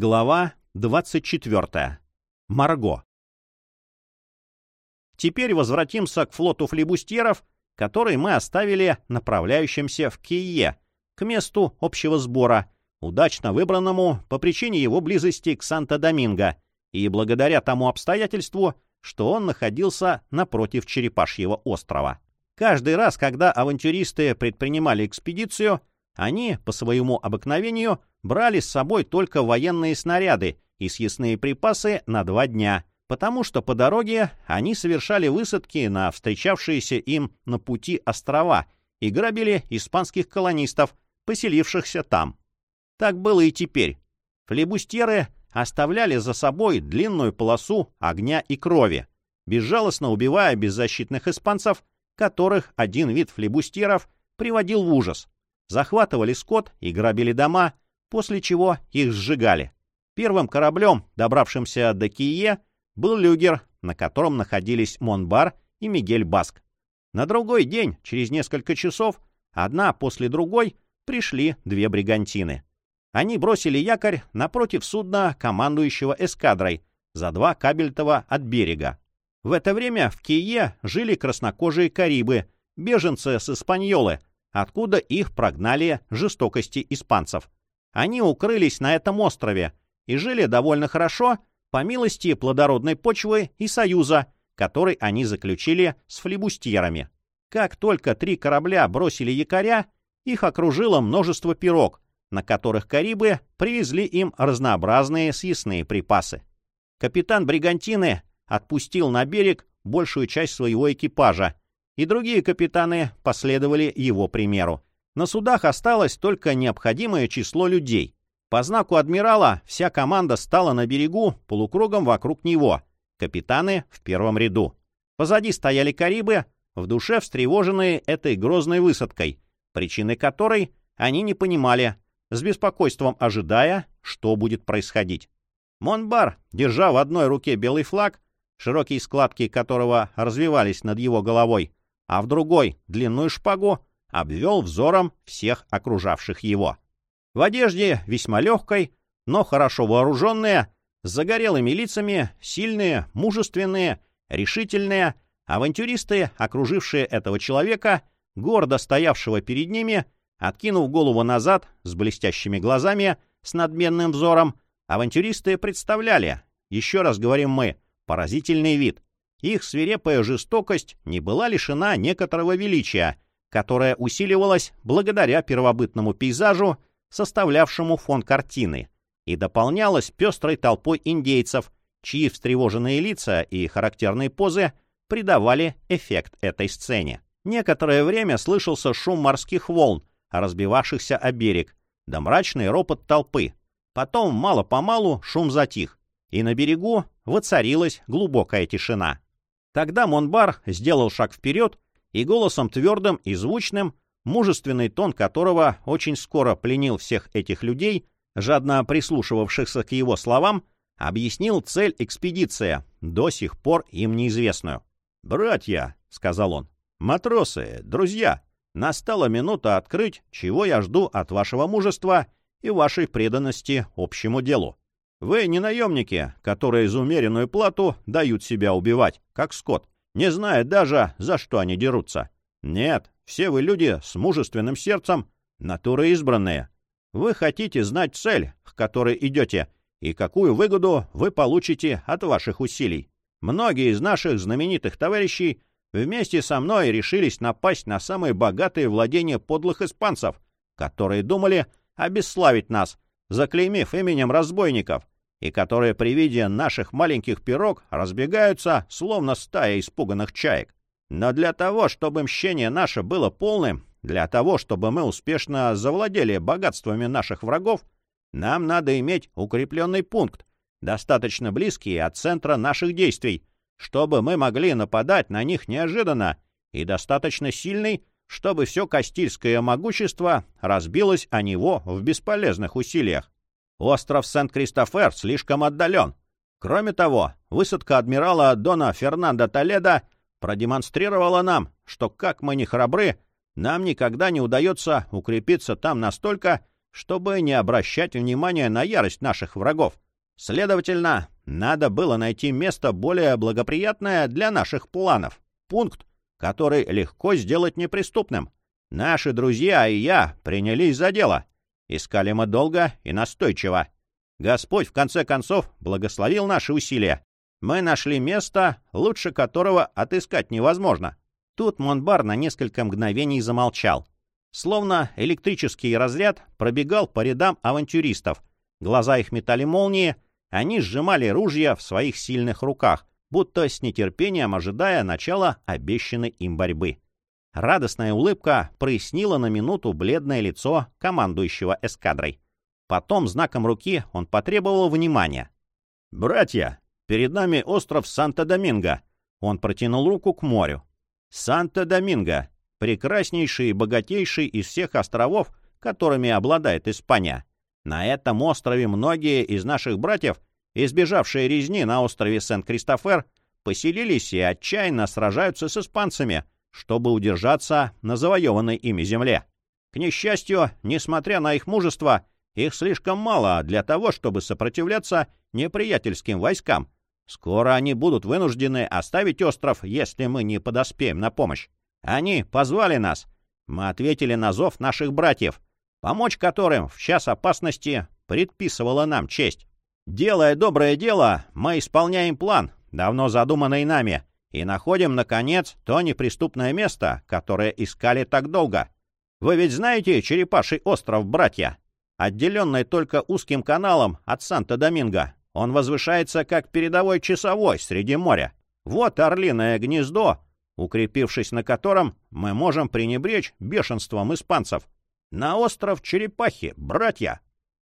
Глава 24. Марго. Теперь возвратимся к флоту флибустьеров, который мы оставили направляющимся в Кие, к месту общего сбора, удачно выбранному по причине его близости к Санто-Доминго и благодаря тому обстоятельству, что он находился напротив Черепашьего острова. Каждый раз, когда авантюристы предпринимали экспедицию, они, по своему обыкновению, брали с собой только военные снаряды и съестные припасы на два дня, потому что по дороге они совершали высадки на встречавшиеся им на пути острова и грабили испанских колонистов, поселившихся там. Так было и теперь. Флебустьеры оставляли за собой длинную полосу огня и крови, безжалостно убивая беззащитных испанцев, которых один вид флебустьеров приводил в ужас. Захватывали скот и грабили дома, после чего их сжигали. Первым кораблем, добравшимся до Кие, был люгер, на котором находились Монбар и Мигель Баск. На другой день, через несколько часов, одна после другой, пришли две бригантины. Они бросили якорь напротив судна командующего эскадрой за два кабельтова от берега. В это время в Кие жили краснокожие карибы, беженцы с Испаньолы, откуда их прогнали жестокости испанцев. Они укрылись на этом острове и жили довольно хорошо, по милости плодородной почвы и союза, который они заключили с флибустьерами. Как только три корабля бросили якоря, их окружило множество пирог, на которых Карибы привезли им разнообразные съестные припасы. Капитан Бригантины отпустил на берег большую часть своего экипажа, и другие капитаны последовали его примеру. На судах осталось только необходимое число людей. По знаку адмирала вся команда стала на берегу полукругом вокруг него, капитаны в первом ряду. Позади стояли Карибы, в душе встревоженные этой грозной высадкой, причины которой они не понимали, с беспокойством ожидая, что будет происходить. Монбар, держа в одной руке белый флаг, широкие складки которого развивались над его головой, а в другой — длинную шпагу, обвел взором всех окружавших его. В одежде весьма легкой, но хорошо вооруженные, с загорелыми лицами, сильные, мужественные, решительные, авантюристы, окружившие этого человека, гордо стоявшего перед ними, откинув голову назад, с блестящими глазами, с надменным взором, авантюристы представляли, еще раз говорим мы, поразительный вид. Их свирепая жестокость не была лишена некоторого величия, которое усиливалось благодаря первобытному пейзажу, составлявшему фон картины, и дополнялось пестрой толпой индейцев, чьи встревоженные лица и характерные позы придавали эффект этой сцене. Некоторое время слышался шум морских волн, разбивавшихся о берег, да мрачный ропот толпы. Потом, мало-помалу, шум затих, и на берегу воцарилась глубокая тишина. Тогда Монбар сделал шаг вперед и голосом твердым и звучным мужественный тон которого очень скоро пленил всех этих людей, жадно прислушивавшихся к его словам, объяснил цель экспедиции, до сих пор им неизвестную. «Братья», — сказал он, — «матросы, друзья, настала минута открыть, чего я жду от вашего мужества и вашей преданности общему делу. Вы не наемники, которые за умеренную плату дают себя убивать, как скот, не зная даже, за что они дерутся. Нет, все вы люди с мужественным сердцем, натуры избранные. Вы хотите знать цель, к которой идете, и какую выгоду вы получите от ваших усилий. Многие из наших знаменитых товарищей вместе со мной решились напасть на самые богатые владения подлых испанцев, которые думали обесславить нас, заклеймив именем разбойников, и которые при виде наших маленьких пирог разбегаются, словно стая испуганных чаек. Но для того, чтобы мщение наше было полным, для того, чтобы мы успешно завладели богатствами наших врагов, нам надо иметь укрепленный пункт, достаточно близкий от центра наших действий, чтобы мы могли нападать на них неожиданно, и достаточно сильный, чтобы все Кастильское могущество разбилось о него в бесполезных усилиях. Остров Сент-Кристофер слишком отдален. Кроме того, высадка адмирала Дона Фернандо Толедо — продемонстрировала нам, что как мы не храбры, нам никогда не удается укрепиться там настолько, чтобы не обращать внимания на ярость наших врагов. Следовательно, надо было найти место более благоприятное для наших планов. Пункт, который легко сделать неприступным. Наши друзья и я принялись за дело. Искали мы долго и настойчиво. Господь, в конце концов, благословил наши усилия. Мы нашли место, лучше которого отыскать невозможно. Тут Монбар на несколько мгновений замолчал. Словно электрический разряд пробегал по рядам авантюристов. Глаза их метали молнии, они сжимали ружья в своих сильных руках, будто с нетерпением ожидая начала обещанной им борьбы. Радостная улыбка прояснила на минуту бледное лицо командующего эскадрой. Потом знаком руки он потребовал внимания. «Братья, перед нами остров Санта-Доминго!» Он протянул руку к морю. «Санта-Доминго! прекраснейший и богатейший из всех островов, которыми обладает Испания. На этом острове многие из наших братьев, избежавшие резни на острове Сент-Кристофер, поселились и отчаянно сражаются с испанцами, чтобы удержаться на завоеванной ими земле. К несчастью, несмотря на их мужество, их слишком мало для того, чтобы сопротивляться неприятельским войскам. Скоро они будут вынуждены оставить остров, если мы не подоспеем на помощь. Они позвали нас. Мы ответили на зов наших братьев, помочь которым в час опасности предписывала нам честь. Делая доброе дело, мы исполняем план, давно задуманный нами, и находим, наконец, то неприступное место, которое искали так долго. Вы ведь знаете Черепаший остров, братья? Отделенный только узким каналом от Санта-Доминго, он возвышается как передовой часовой среди моря. Вот орлиное гнездо, укрепившись на котором мы можем пренебречь бешенством испанцев. На остров Черепахи, братья!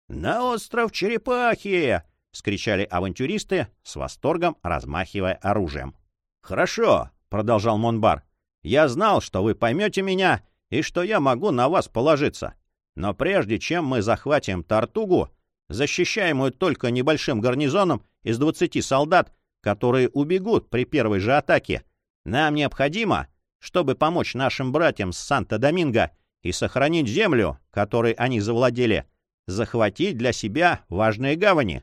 На остров Черепахи! — скричали авантюристы с восторгом, размахивая оружием. «Хорошо», — продолжал Монбар. «Я знал, что вы поймете меня и что я могу на вас положиться. Но прежде чем мы захватим Тартугу, защищаемую только небольшим гарнизоном из двадцати солдат, которые убегут при первой же атаке, нам необходимо, чтобы помочь нашим братьям с Санта-Доминго и сохранить землю, которой они завладели, захватить для себя важные гавани.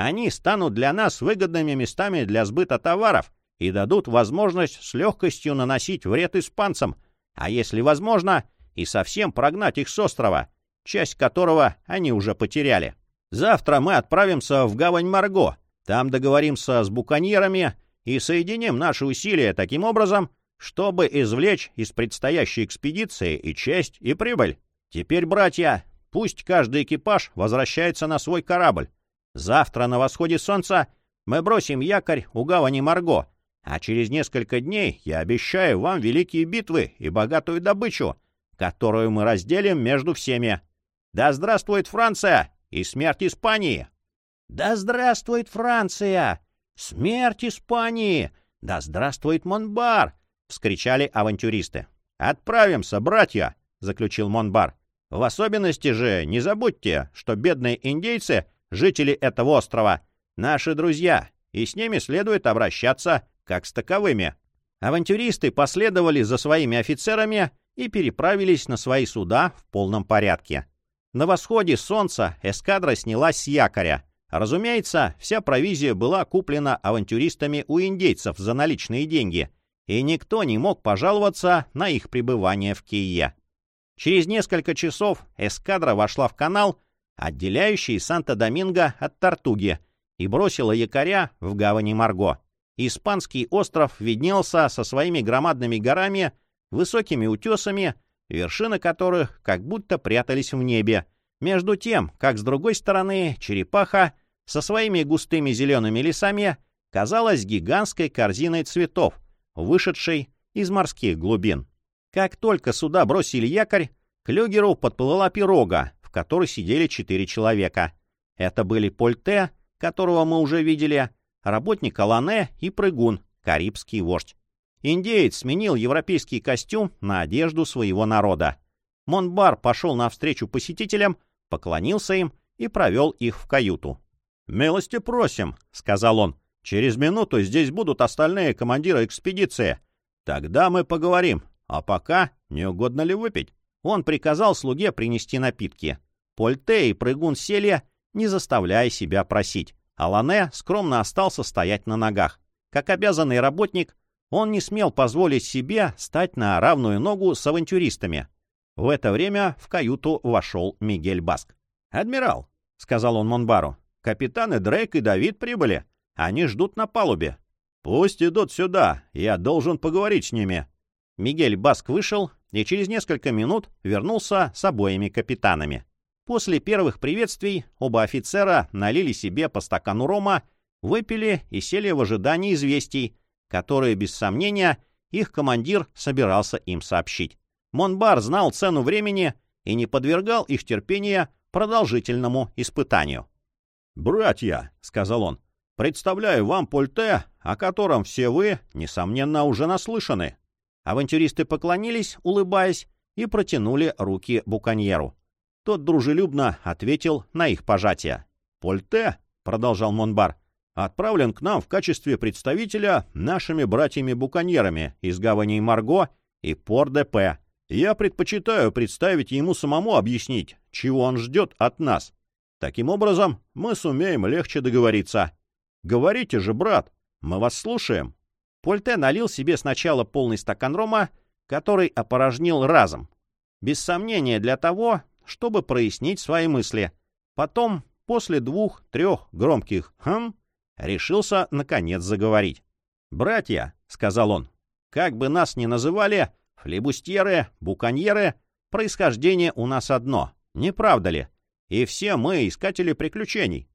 Они станут для нас выгодными местами для сбыта товаров и дадут возможность с легкостью наносить вред испанцам, а если возможно, и совсем прогнать их с острова, часть которого они уже потеряли. Завтра мы отправимся в гавань Марго, там договоримся с буконьерами и соединим наши усилия таким образом, чтобы извлечь из предстоящей экспедиции и честь, и прибыль. Теперь, братья, пусть каждый экипаж возвращается на свой корабль. Завтра на восходе солнца мы бросим якорь у гавани Марго, а через несколько дней я обещаю вам великие битвы и богатую добычу, которую мы разделим между всеми. Да здравствует Франция и смерть Испании! Да здравствует Франция! «Смерть Испании! Да здравствует Монбар!» — вскричали авантюристы. «Отправимся, братья!» — заключил Монбар. «В особенности же не забудьте, что бедные индейцы, жители этого острова, наши друзья, и с ними следует обращаться как с таковыми». Авантюристы последовали за своими офицерами и переправились на свои суда в полном порядке. На восходе солнца эскадра снялась с якоря, Разумеется, вся провизия была куплена авантюристами у индейцев за наличные деньги, и никто не мог пожаловаться на их пребывание в Кие. Через несколько часов эскадра вошла в канал, отделяющий Санто-Доминго от Тартуги, и бросила якоря в гавани Марго. Испанский остров виднелся со своими громадными горами, высокими утесами, вершины которых как будто прятались в небе, между тем, как с другой стороны черепаха со своими густыми зелеными лесами казалась гигантской корзиной цветов, вышедшей из морских глубин. Как только сюда бросили якорь, к люгеру подплыла пирога, в которой сидели четыре человека. Это были Польте, которого мы уже видели, работник Алане и прыгун, карибский вождь. Индеец сменил европейский костюм на одежду своего народа. Монбар пошел навстречу посетителям поклонился им и провел их в каюту. «Милости просим», — сказал он. «Через минуту здесь будут остальные командиры экспедиции. Тогда мы поговорим. А пока не угодно ли выпить?» Он приказал слуге принести напитки. Польте и прыгун сели, не заставляя себя просить. Алане скромно остался стоять на ногах. Как обязанный работник, он не смел позволить себе стать на равную ногу с авантюристами. В это время в каюту вошел Мигель Баск. «Адмирал», — сказал он Монбару, — «капитаны Дрейк и Давид прибыли. Они ждут на палубе». «Пусть идут сюда, я должен поговорить с ними». Мигель Баск вышел и через несколько минут вернулся с обоими капитанами. После первых приветствий оба офицера налили себе по стакану рома, выпили и сели в ожидании известий, которые, без сомнения, их командир собирался им сообщить. Монбар знал цену времени и не подвергал их терпения продолжительному испытанию. «Братья», — сказал он, — «представляю вам Польте, о котором все вы, несомненно, уже наслышаны». Авантюристы поклонились, улыбаясь, и протянули руки буконьеру. Тот дружелюбно ответил на их пожатие. «Польте», — продолжал Монбар, — «отправлен к нам в качестве представителя нашими братьями-буконьерами из гаваней Марго и Пор-де-Пе. Я предпочитаю представить ему самому объяснить, чего он ждет от нас. Таким образом, мы сумеем легче договориться. Говорите же, брат, мы вас слушаем». Польте налил себе сначала полный стакан рома, который опорожнил разом. Без сомнения для того, чтобы прояснить свои мысли. Потом, после двух-трех громких «хм», решился, наконец, заговорить. «Братья», — сказал он, — «как бы нас ни называли, флебустьеры, буконьеры, происхождение у нас одно, не правда ли? И все мы искатели приключений.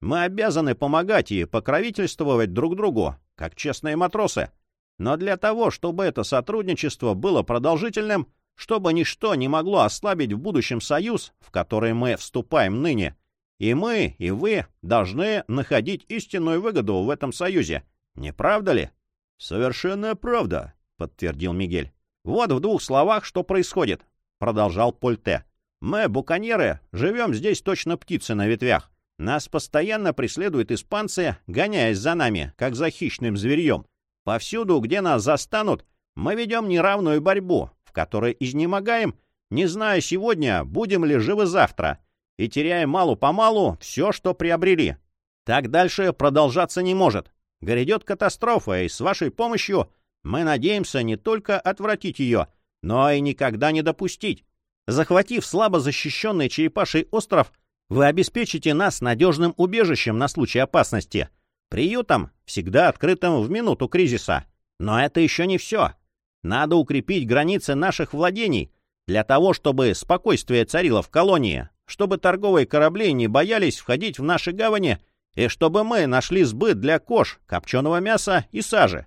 Мы обязаны помогать и покровительствовать друг другу, как честные матросы. Но для того, чтобы это сотрудничество было продолжительным, чтобы ничто не могло ослабить в будущем союз, в который мы вступаем ныне. И мы, и вы должны находить истинную выгоду в этом союзе. Не правда ли? — Совершенная правда, — подтвердил Мигель. — Вот в двух словах, что происходит, — продолжал Польте. — Мы, буконьеры, живем здесь точно птицы на ветвях. Нас постоянно преследуют испанцы, гоняясь за нами, как за хищным зверьем. Повсюду, где нас застанут, мы ведем неравную борьбу, в которой изнемогаем, не зная сегодня, будем ли живы завтра, и теряем малу-помалу все, что приобрели. Так дальше продолжаться не может. Грядет катастрофа, и с вашей помощью мы надеемся не только отвратить ее, но и никогда не допустить. Захватив слабо защищенный черепаший остров, вы обеспечите нас надежным убежищем на случай опасности, приютом, всегда открытым в минуту кризиса. Но это еще не все. Надо укрепить границы наших владений для того, чтобы спокойствие царило в колонии, чтобы торговые корабли не боялись входить в наши гавани и чтобы мы нашли сбыт для кож, копченого мяса и сажи.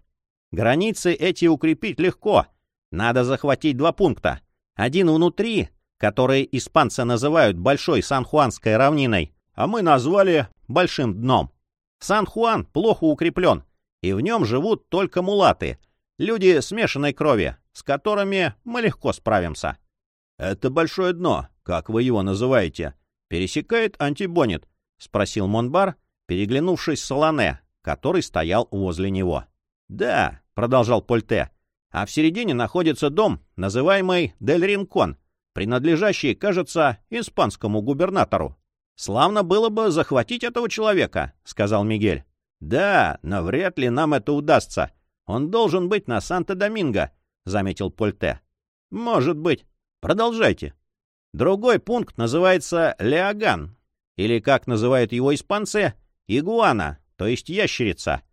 Границы эти укрепить легко. Надо захватить два пункта. Один внутри, который испанцы называют Большой Сан-Хуанской равниной, а мы назвали Большим дном. Сан-Хуан плохо укреплен, и в нем живут только мулаты — Люди смешанной крови, с которыми мы легко справимся. Это большое дно, как вы его называете, пересекает антибонит, спросил Монбар, переглянувшись с Солоне, который стоял возле него. Да, продолжал Польте, а в середине находится дом, называемый Дель Ринкон, принадлежащий, кажется, испанскому губернатору. «Славно было бы захватить этого человека», — сказал Мигель. «Да, но вряд ли нам это удастся. Он должен быть на Санто-Доминго, — заметил Польте. — Может быть. Продолжайте. Другой пункт называется Леоган, или, как называют его испанцы, игуана, то есть ящерица,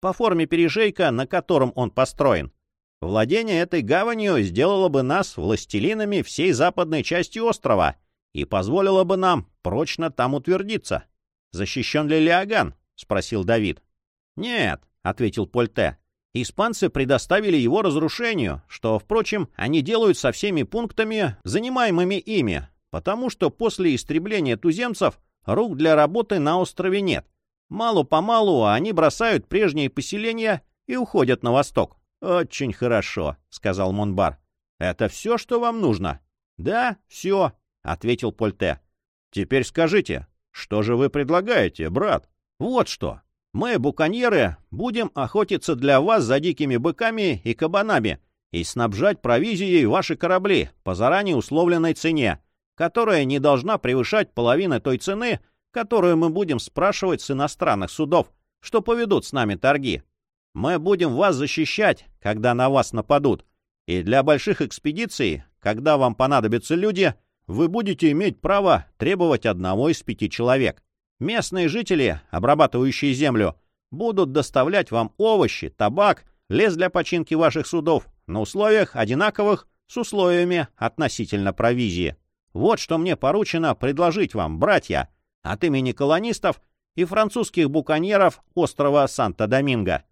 по форме перешейка, на котором он построен. Владение этой гаванью сделало бы нас властелинами всей западной части острова и позволило бы нам прочно там утвердиться. «Защищен ли Леоган?» — спросил Давид. «Нет», — ответил Польте. Испанцы предоставили его разрушению, что, впрочем, они делают со всеми пунктами, занимаемыми ими, потому что после истребления туземцев рук для работы на острове нет. Мало-помалу они бросают прежние поселения и уходят на восток. «Очень хорошо», — сказал Монбар. «Это все, что вам нужно?» «Да, все», — ответил Польте. «Теперь скажите, что же вы предлагаете, брат?» «Вот что. Мы, буконьеры, будем охотиться для вас за дикими быками и кабанами и снабжать провизией ваши корабли по заранее условленной цене. которая не должна превышать половины той цены, которую мы будем спрашивать с иностранных судов, что поведут с нами торги. Мы будем вас защищать, когда на вас нападут. И для больших экспедиций, когда вам понадобятся люди, вы будете иметь право требовать одного из пяти человек. Местные жители, обрабатывающие землю, будут доставлять вам овощи, табак, лес для починки ваших судов на условиях одинаковых с условиями относительно провизии. Вот что мне поручено предложить вам, братья, от имени колонистов и французских буконьеров острова Санта-Доминго.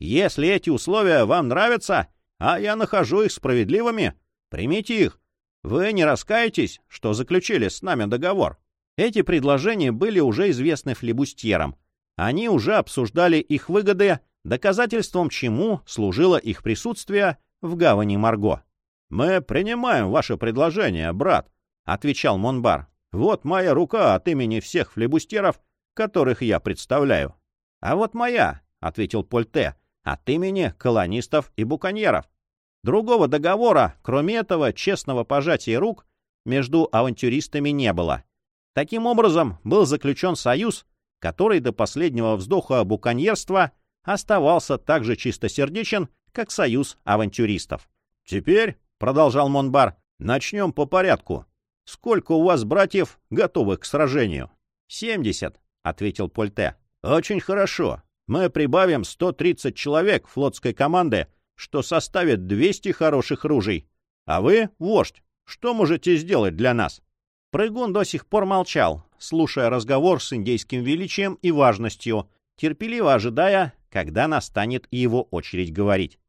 Если эти условия вам нравятся, а я нахожу их справедливыми, примите их. Вы не раскаетесь, что заключили с нами договор. Эти предложения были уже известны флебустьерам. Они уже обсуждали их выгоды, доказательством чему служило их присутствие в гавани Марго. «Мы принимаем ваше предложение, брат», — отвечал Монбар. «Вот моя рука от имени всех флебустеров, которых я представляю». «А вот моя», — ответил Польте, — «от имени колонистов и буконьеров». Другого договора, кроме этого честного пожатия рук, между авантюристами не было. Таким образом, был заключен союз, который до последнего вздоха буконьерства оставался так же чистосердечен, как союз авантюристов. «Теперь», — продолжал Монбар, — «начнем по порядку. Сколько у вас братьев, готовых к сражению?» «Семьдесят», — ответил Польте. «Очень хорошо. Мы прибавим 130 человек флотской команды, что составит 200 хороших ружей. А вы, вождь, что можете сделать для нас?» Прыгун до сих пор молчал, слушая разговор с индейским величием и важностью, терпеливо ожидая, когда настанет его очередь говорить.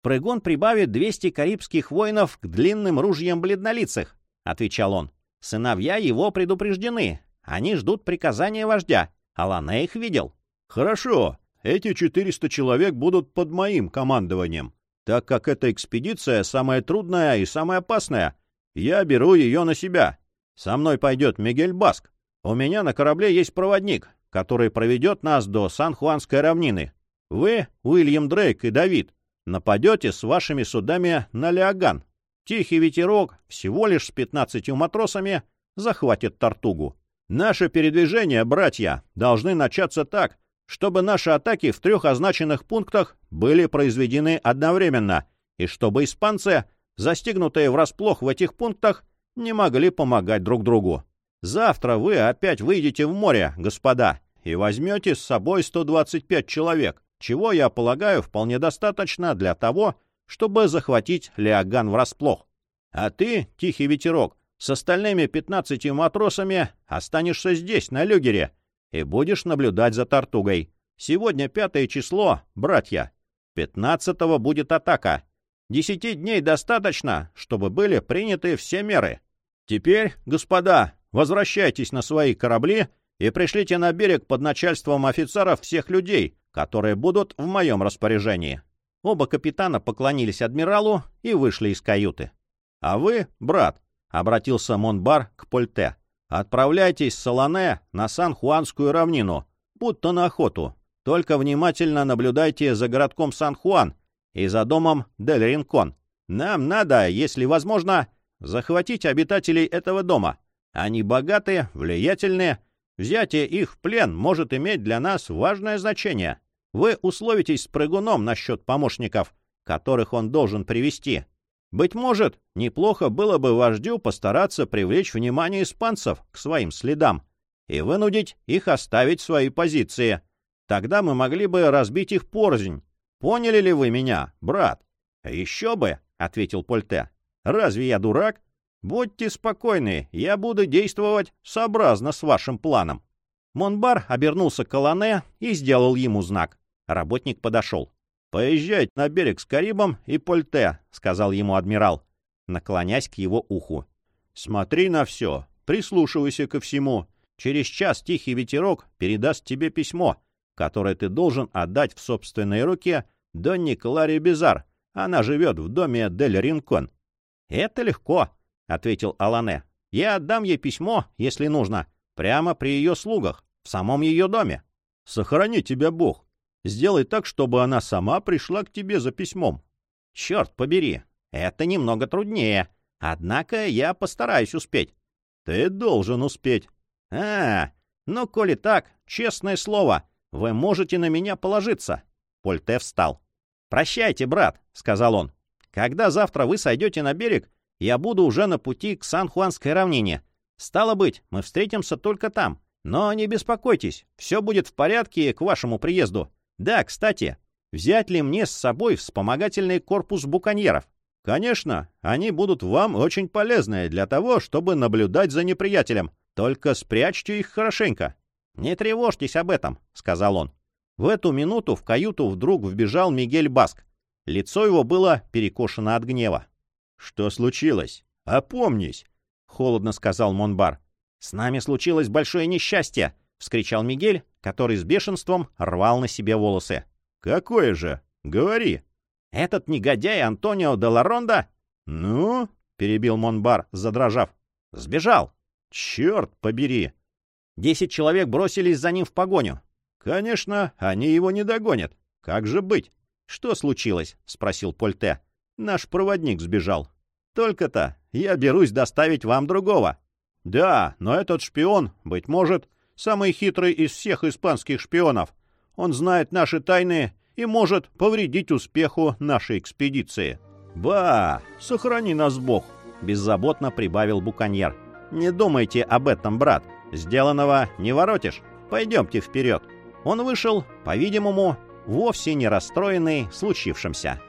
«Прыгун прибавит 200 карибских воинов к длинным ружьям бледнолицых», — отвечал он. «Сыновья его предупреждены. Они ждут приказания вождя. Алане их видел». «Хорошо. Эти 400 человек будут под моим командованием. Так как эта экспедиция самая трудная и самая опасная, я беру ее на себя. Со мной пойдет Мигель Баск. У меня на корабле есть проводник, который проведет нас до Сан-Хуанской равнины. Вы, Уильям Дрейк и Давид, нападете с вашими судами на Леоган. Тихий ветерок, всего лишь с пятнадцатью матросами, захватит Тартугу. Наше передвижение, братья, должны начаться так, чтобы наши атаки в трех означенных пунктах были произведены одновременно, и чтобы испанцы, застигнутые врасплох в этих пунктах, не могли помогать друг другу. Завтра вы опять выйдете в море, господа, и возьмете с собой 125 человек чего, я полагаю, вполне достаточно для того, чтобы захватить Леоган врасплох. А ты, тихий ветерок, с остальными пятнадцатью матросами останешься здесь, на люгере, и будешь наблюдать за Тартугой. Сегодня пятое число, братья. Пятнадцатого будет атака. Десяти дней достаточно, чтобы были приняты все меры. Теперь, господа, возвращайтесь на свои корабли и пришлите на берег под начальством офицеров всех людей, которые будут в моем распоряжении». Оба капитана поклонились адмиралу и вышли из каюты. «А вы, брат», — обратился Монбар к Польте, — «отправляйтесь с Солоне на Сан-Хуанскую равнину, будто на охоту. Только внимательно наблюдайте за городком Сан-Хуан и за домом Дель Ринкон. Нам надо, если возможно, захватить обитателей этого дома. Они богатые, влиятельные, Взятие их в плен может иметь для нас важное значение. Вы условитесь с прыгуном насчет помощников, которых он должен привести. Быть может, неплохо было бы вождю постараться привлечь внимание испанцев к своим следам и вынудить их оставить свои позиции. Тогда мы могли бы разбить их порознь. Поняли ли вы меня, брат? — Еще бы, — ответил Польте. — Разве я дурак? Будьте спокойны, я буду действовать сообразно с вашим планом. Монбар обернулся к Колоне и сделал ему знак. Работник подошел. «Поезжайте на берег с Карибом и Польте», — сказал ему адмирал, наклонясь к его уху. «Смотри на все, прислушивайся ко всему. Через час тихий ветерок передаст тебе письмо, которое ты должен отдать в собственные руки Донни Кларе Безар. Она живет в доме Дель Ринкон». «Это легко», — ответил Алане. «Я отдам ей письмо, если нужно, прямо при ее слугах, в самом ее доме. Сохрани тебя Бог. Сделай так, чтобы она сама пришла к тебе за письмом». «Черт побери, это немного труднее. Однако я постараюсь успеть». Ты должен успеть. А, ну, коли так, честное слово, вы можете на меня положиться. Польте встал. «Прощайте, брат», — сказал он. «Когда завтра вы сойдете на берег, я буду уже на пути к Сан-Хуанской равнине. Стало быть, мы встретимся только там. Но не беспокойтесь, все будет в порядке к вашему приезду. Да, кстати, взять ли мне с собой вспомогательный корпус буконьеров? Конечно, они будут вам очень полезны для того, чтобы наблюдать за неприятелем. Только спрячьте их хорошенько. Не тревожьтесь об этом, сказал он. В эту минуту в каюту вдруг вбежал Мигель Баск. Лицо его было перекошено от гнева. «Что случилось? Опомнись!» — холодно сказал Монбар. «С нами случилось большое несчастье!» — вскричал Мигель, который с бешенством рвал на себе волосы. «Какое же? Говори!» «Этот негодяй Антонио де Ларонда...» «Ну?» — перебил Монбар, задрожав. «Сбежал!» «Черт побери!» Десять человек бросились за ним в погоню. «Конечно, они его не догонят. Как же быть?» «Что случилось?» — спросил Польте. «Наш проводник сбежал». «Только-то я берусь доставить вам другого». «Да, но этот шпион, быть может, самый хитрый из всех испанских шпионов. Он знает наши тайны и может повредить успеху нашей экспедиции». «Ба! Сохрани нас Бог!» — беззаботно прибавил Буконьер. «Не думайте об этом, брат. Сделанного не воротишь. Пойдемте вперед». Он вышел, по-видимому, вовсе не расстроенный случившимся.